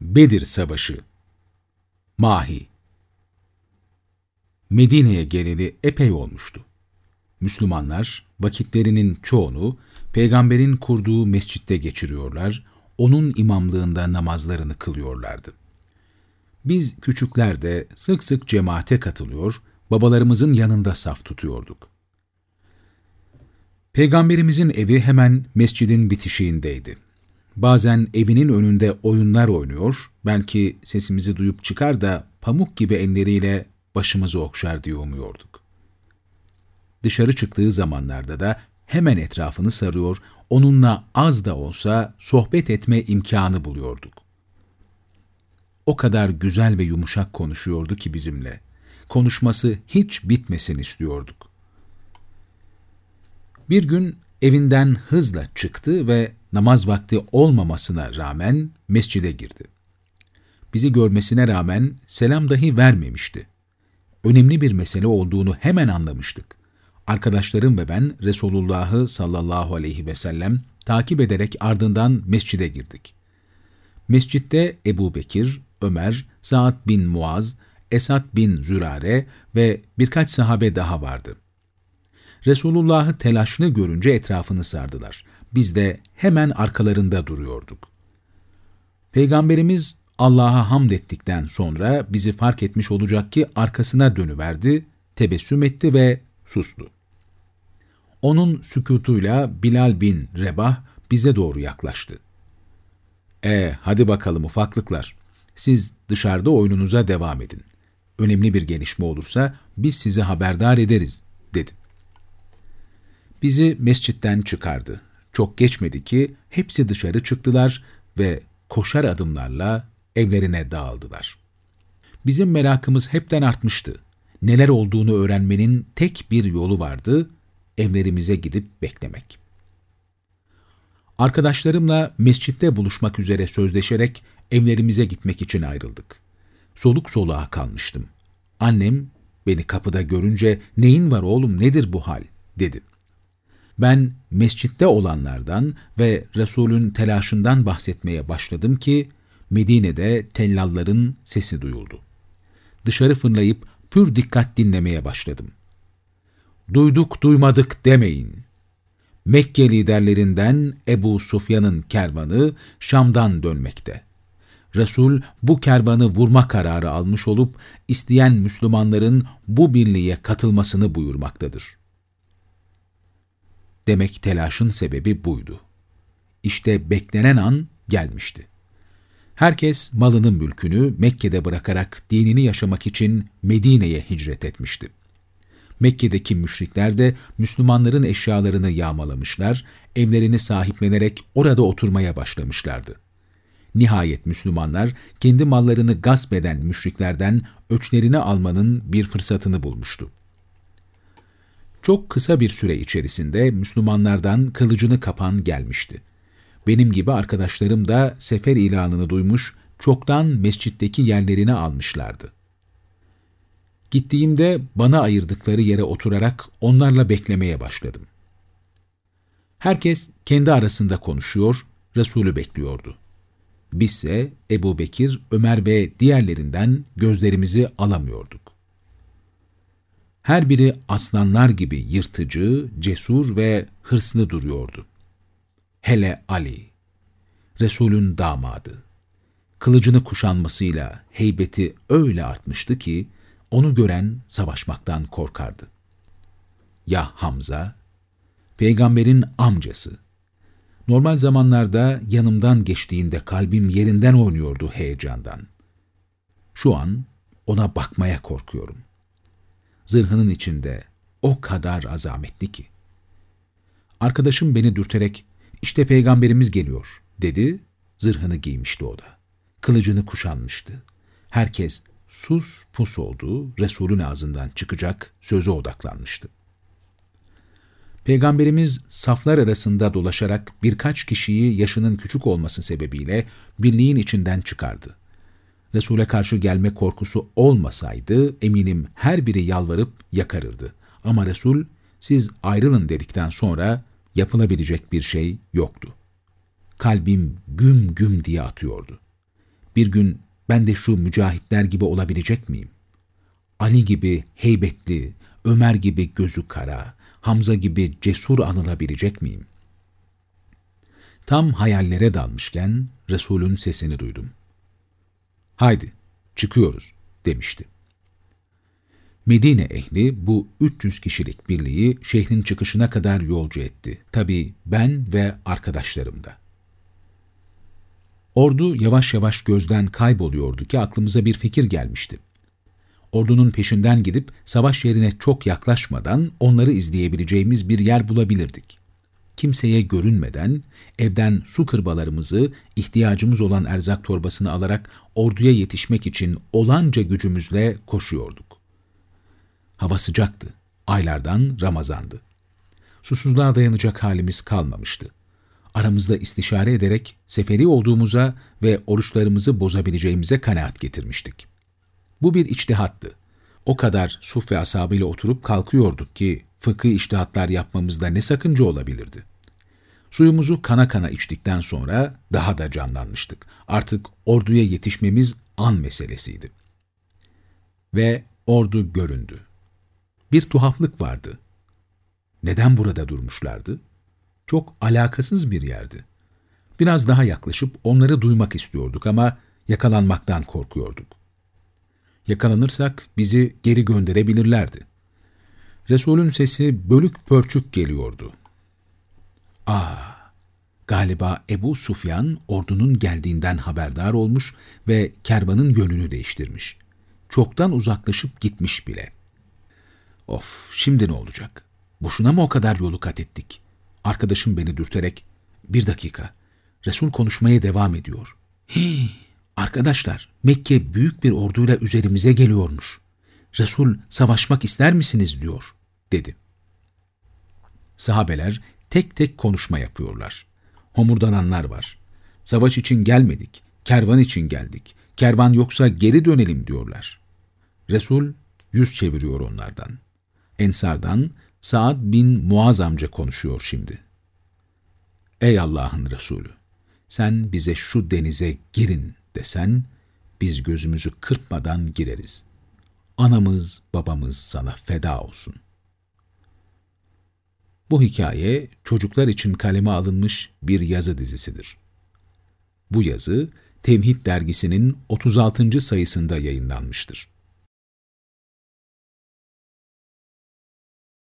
Bedir Savaşı Mahi Medine'ye geleli epey olmuştu. Müslümanlar vakitlerinin çoğunu peygamberin kurduğu mescitte geçiriyorlar, onun imamlığında namazlarını kılıyorlardı. Biz küçükler de sık sık cemaate katılıyor, babalarımızın yanında saf tutuyorduk. Peygamberimizin evi hemen mescidin bitişiğindeydi. Bazen evinin önünde oyunlar oynuyor, belki sesimizi duyup çıkar da pamuk gibi elleriyle başımızı okşar diye umuyorduk. Dışarı çıktığı zamanlarda da hemen etrafını sarıyor, onunla az da olsa sohbet etme imkanı buluyorduk. O kadar güzel ve yumuşak konuşuyordu ki bizimle. Konuşması hiç bitmesin istiyorduk. Bir gün evinden hızla çıktı ve namaz vakti olmamasına rağmen mescide girdi. Bizi görmesine rağmen selam dahi vermemişti. Önemli bir mesele olduğunu hemen anlamıştık. Arkadaşlarım ve ben Resulullah'ı sallallahu aleyhi ve sellem takip ederek ardından mescide girdik. Mescitte Ebu Bekir, Ömer, Sa'd bin Muaz, Esad bin Zürare ve birkaç sahabe daha vardı. Resulullah'ı telaşını görünce etrafını sardılar. Biz de hemen arkalarında duruyorduk. Peygamberimiz Allah'a hamd ettikten sonra bizi fark etmiş olacak ki arkasına dönüverdi, tebessüm etti ve sustu. Onun sükutuyla Bilal bin Rebah bize doğru yaklaştı. E hadi bakalım ufaklıklar, siz dışarıda oyununuza devam edin. Önemli bir gelişme olursa biz sizi haberdar ederiz, dedi. Bizi mescitten çıkardı. Çok geçmedi ki hepsi dışarı çıktılar ve koşar adımlarla evlerine dağıldılar. Bizim merakımız hepten artmıştı. Neler olduğunu öğrenmenin tek bir yolu vardı, evlerimize gidip beklemek. Arkadaşlarımla mescitte buluşmak üzere sözleşerek evlerimize gitmek için ayrıldık. Soluk soluğa kalmıştım. Annem beni kapıda görünce neyin var oğlum nedir bu hal dedi. Ben mescitte olanlardan ve Resul'ün telaşından bahsetmeye başladım ki Medine'de tellalların sesi duyuldu. Dışarı fırlayıp pür dikkat dinlemeye başladım. Duyduk duymadık demeyin. Mekke liderlerinden Ebu Sufyan'ın kervanı Şam'dan dönmekte. Resul bu kervanı vurma kararı almış olup isteyen Müslümanların bu birliğe katılmasını buyurmaktadır. Demek telaşın sebebi buydu. İşte beklenen an gelmişti. Herkes malının mülkünü Mekke'de bırakarak dinini yaşamak için Medine'ye hicret etmişti. Mekke'deki müşrikler de Müslümanların eşyalarını yağmalamışlar, evlerini sahiplenerek orada oturmaya başlamışlardı. Nihayet Müslümanlar kendi mallarını gasp eden müşriklerden öçlerini almanın bir fırsatını bulmuştu. Çok kısa bir süre içerisinde Müslümanlardan kılıcını kapan gelmişti. Benim gibi arkadaşlarım da sefer ilanını duymuş, çoktan mescitteki yerlerini almışlardı. Gittiğimde bana ayırdıkları yere oturarak onlarla beklemeye başladım. Herkes kendi arasında konuşuyor, Resulü bekliyordu. Bizse Ebu Bekir, Ömer ve diğerlerinden gözlerimizi alamıyorduk. Her biri aslanlar gibi yırtıcı, cesur ve hırslı duruyordu. Hele Ali, Resul'ün damadı. Kılıcını kuşanmasıyla heybeti öyle artmıştı ki, onu gören savaşmaktan korkardı. Ya Hamza, peygamberin amcası. Normal zamanlarda yanımdan geçtiğinde kalbim yerinden oynuyordu heyecandan. Şu an ona bakmaya korkuyorum zırhının içinde o kadar azametli ki. Arkadaşım beni dürterek, işte peygamberimiz geliyor dedi, zırhını giymişti o da. Kılıcını kuşanmıştı. Herkes sus pus oldu, Resul'ün ağzından çıkacak söze odaklanmıştı. Peygamberimiz saflar arasında dolaşarak birkaç kişiyi yaşının küçük olması sebebiyle birliğin içinden çıkardı. Resul'e karşı gelme korkusu olmasaydı eminim her biri yalvarıp yakarırdı. Ama Resul siz ayrılın dedikten sonra yapılabilecek bir şey yoktu. Kalbim güm güm diye atıyordu. Bir gün ben de şu mücahitler gibi olabilecek miyim? Ali gibi heybetli, Ömer gibi gözü kara, Hamza gibi cesur anılabilecek miyim? Tam hayallere dalmışken Resul'ün sesini duydum. Haydi, çıkıyoruz, demişti. Medine ehli bu 300 kişilik birliği şehrin çıkışına kadar yolcu etti. Tabii ben ve arkadaşlarım da. Ordu yavaş yavaş gözden kayboluyordu ki aklımıza bir fikir gelmişti. Ordunun peşinden gidip savaş yerine çok yaklaşmadan onları izleyebileceğimiz bir yer bulabilirdik. Kimseye görünmeden evden su kırbalarımızı, ihtiyacımız olan erzak torbasını alarak orduya yetişmek için olanca gücümüzle koşuyorduk. Hava sıcaktı. Aylardan Ramazandı. Susuzluğa dayanacak halimiz kalmamıştı. Aramızda istişare ederek seferi olduğumuza ve oruçlarımızı bozabileceğimize kanaat getirmiştik. Bu bir içtihattı. O kadar suf ve asabıyla oturup kalkıyorduk ki fıkıh içtihatlar yapmamızda ne sakınca olabilirdi. Suyumuzu kana kana içtikten sonra daha da canlanmıştık. Artık orduya yetişmemiz an meselesiydi. Ve ordu göründü. Bir tuhaflık vardı. Neden burada durmuşlardı? Çok alakasız bir yerdi. Biraz daha yaklaşıp onları duymak istiyorduk ama yakalanmaktan korkuyorduk. Yakalanırsak bizi geri gönderebilirlerdi. Resul'ün sesi bölük pörçük geliyordu. Aa, galiba Ebu Sufyan ordunun geldiğinden haberdar olmuş ve kervanın yönünü değiştirmiş. Çoktan uzaklaşıp gitmiş bile. Of, şimdi ne olacak? Boşuna mı o kadar yolu kat ettik? Arkadaşım beni dürterek, bir dakika, Resul konuşmaya devam ediyor. Hii, arkadaşlar, Mekke büyük bir orduyla üzerimize geliyormuş. Resul savaşmak ister misiniz diyor, dedi. Sahabeler tek tek konuşma yapıyorlar. Homurdananlar var. Savaş için gelmedik, kervan için geldik. Kervan yoksa geri dönelim diyorlar. Resul yüz çeviriyor onlardan. Ensardan Saad bin Muaz amca konuşuyor şimdi. Ey Allah'ın Resulü! Sen bize şu denize girin desen, biz gözümüzü kırpmadan gireriz. Anamız, babamız sana feda olsun. Bu hikaye çocuklar için kaleme alınmış bir yazı dizisidir. Bu yazı Tevhid dergisinin 36. sayısında yayınlanmıştır.